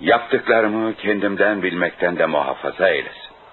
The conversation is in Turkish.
Yaptıklarımı kendimden bilmekten de muhafaza eylesin.